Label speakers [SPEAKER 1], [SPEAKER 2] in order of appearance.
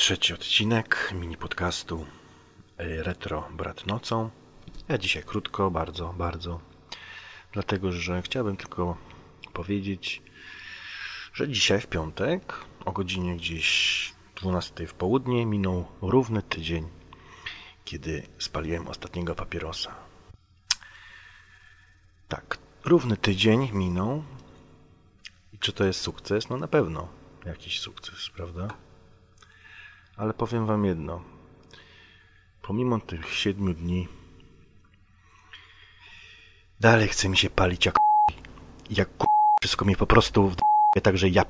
[SPEAKER 1] Trzeci odcinek mini podcastu Retro Brat Nocą. Ja dzisiaj krótko, bardzo, bardzo. Dlatego, że chciałbym tylko powiedzieć, że dzisiaj w piątek o godzinie gdzieś 12 w południe minął równy tydzień, kiedy spaliłem ostatniego papierosa. Tak, równy tydzień minął. I czy to jest sukces? No na pewno jakiś sukces, prawda? Ale powiem wam jedno. Pomimo tych siedmiu dni dalej chce mi się palić jak jak wszystko mi po prostu w także ja